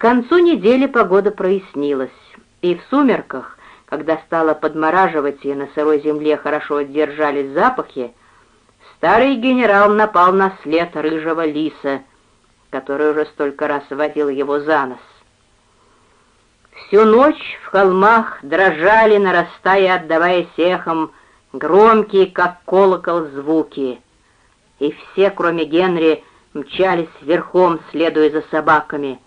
концу недели погода прояснилась, и в сумерках, когда стало подмораживать и на сырой земле хорошо держались запахи, старый генерал напал на след рыжего лиса, который уже столько раз водил его за нос. Всю ночь в холмах дрожали, нарастая и отдаваясь эхом, громкие, как колокол, звуки. И все, кроме Генри, мчались верхом, следуя за собаками,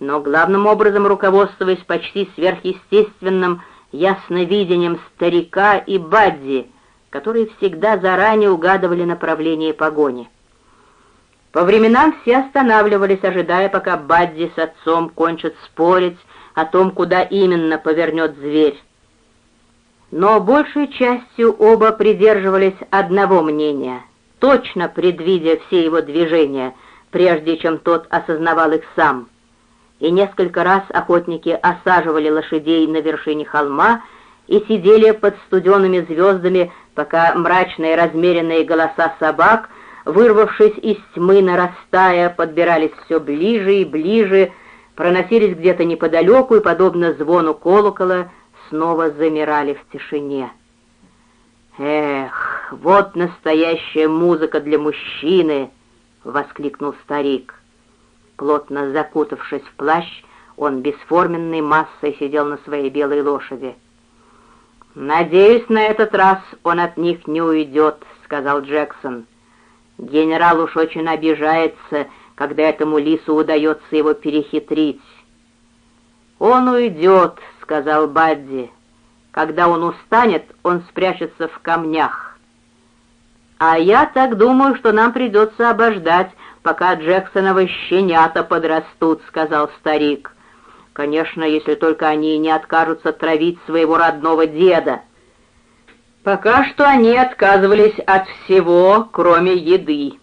но главным образом руководствуясь почти сверхъестественным ясновидением старика и Бадди, которые всегда заранее угадывали направление погони. По временам все останавливались, ожидая, пока Бадди с отцом кончат спорить о том, куда именно повернет зверь. Но большей частью оба придерживались одного мнения, точно предвидя все его движения, прежде чем тот осознавал их сам. И несколько раз охотники осаживали лошадей на вершине холма и сидели под студенными звездами, пока мрачные размеренные голоса собак, вырвавшись из тьмы, нарастая, подбирались все ближе и ближе, проносились где-то неподалеку и, подобно звону колокола, снова замирали в тишине. «Эх, вот настоящая музыка для мужчины!» — воскликнул старик. Плотно закутавшись в плащ, он бесформенной массой сидел на своей белой лошади. «Надеюсь, на этот раз он от них не уйдет», — сказал Джексон. «Генерал уж очень обижается, когда этому лису удается его перехитрить». «Он уйдет», — сказал Бадди. «Когда он устанет, он спрячется в камнях». «А я так думаю, что нам придется обождать, пока Джексоновы щенята подрастут», — сказал старик. «Конечно, если только они не откажутся травить своего родного деда». Пока что они отказывались от всего, кроме еды.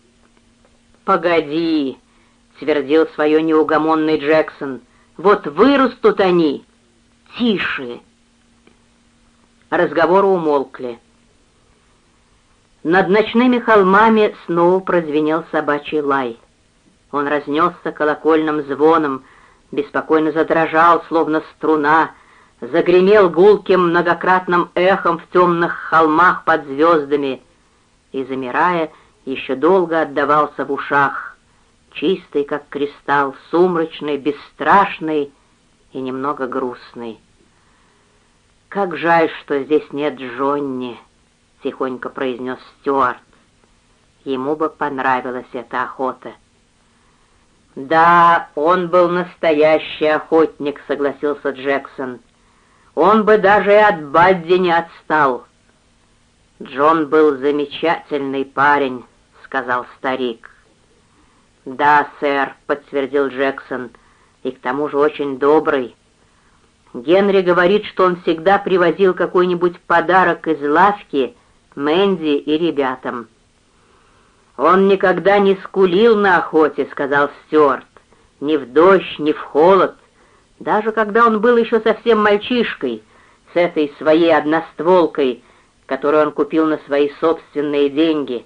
«Погоди», — твердил свое неугомонный Джексон, — «вот вырастут они, «Тише!» Разговоры умолкли. Над ночными холмами снова прозвенел собачий лай. Он разнесся колокольным звоном, беспокойно задрожал, словно струна, загремел гулким многократным эхом в темных холмах под звездами и, замирая, еще долго отдавался в ушах, чистый, как кристалл, сумрачный, бесстрашный и немного грустный. «Как жаль, что здесь нет Джонни», — тихонько произнес Стюарт. Ему бы понравилась эта охота. «Да, он был настоящий охотник», — согласился Джексон. «Он бы даже и от Бадди не отстал». «Джон был замечательный парень», — сказал старик. «Да, сэр», — подтвердил Джексон, — «и к тому же очень добрый». Генри говорит, что он всегда привозил какой-нибудь подарок из лавки Мэнди и ребятам. «Он никогда не скулил на охоте», — сказал Стюарт. «Ни в дождь, ни в холод. Даже когда он был еще совсем мальчишкой, с этой своей одностволкой, которую он купил на свои собственные деньги.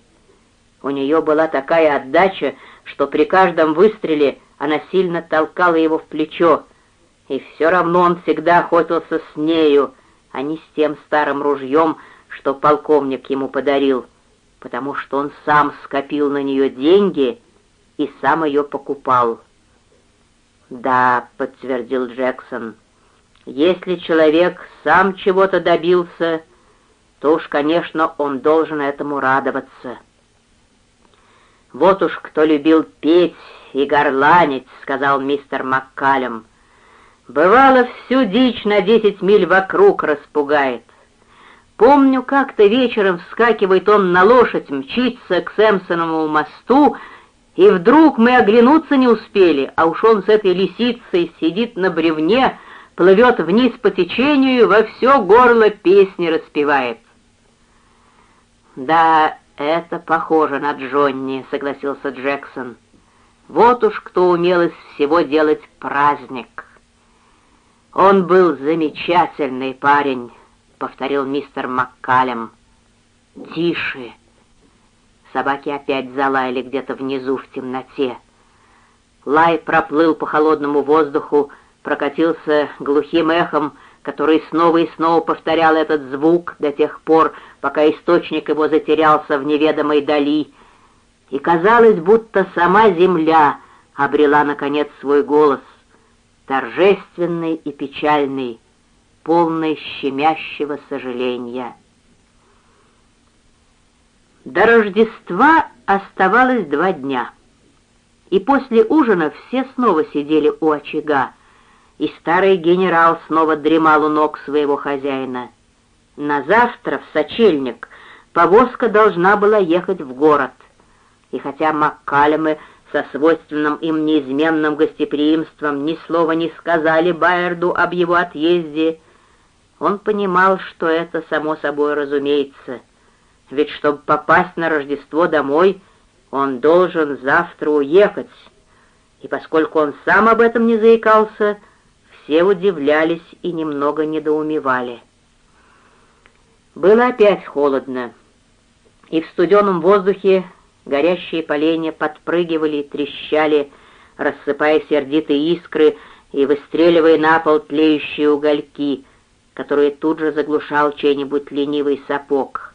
У нее была такая отдача, что при каждом выстреле она сильно толкала его в плечо, и все равно он всегда охотился с нею, а не с тем старым ружьем, что полковник ему подарил, потому что он сам скопил на нее деньги и сам ее покупал. «Да», — подтвердил Джексон, — «если человек сам чего-то добился, то уж, конечно, он должен этому радоваться». «Вот уж кто любил петь и горланить», — сказал мистер Маккалем, — Бывало, всю дичь на десять миль вокруг распугает. Помню, как-то вечером вскакивает он на лошадь, мчится к Сэмпсоновому мосту, и вдруг мы оглянуться не успели, а уж он с этой лисицей сидит на бревне, плывет вниз по течению и во все горло песни распевает. «Да, это похоже на Джонни», — согласился Джексон. «Вот уж кто умел из всего делать праздник». «Он был замечательный парень», — повторил мистер Маккалем. «Тише!» Собаки опять залаяли где-то внизу в темноте. Лай проплыл по холодному воздуху, прокатился глухим эхом, который снова и снова повторял этот звук до тех пор, пока источник его затерялся в неведомой дали, и казалось, будто сама земля обрела, наконец, свой голос, торжественный и печальный, полный щемящего сожаления. До Рождества оставалось два дня, и после ужина все снова сидели у очага, и старый генерал снова дремал у ног своего хозяина. На завтра в сочельник повозка должна была ехать в город, и хотя Маккалемы со свойственным им неизменным гостеприимством ни слова не сказали Байерду об его отъезде, он понимал, что это само собой разумеется, ведь чтобы попасть на Рождество домой, он должен завтра уехать, и поскольку он сам об этом не заикался, все удивлялись и немного недоумевали. Было опять холодно, и в студеном воздухе горящие поленья подпрыгивали и трещали, рассыпая сердитые искры и выстреливая на пол тлеющие угольки, которые тут же заглушал чей-нибудь ленивый сапог.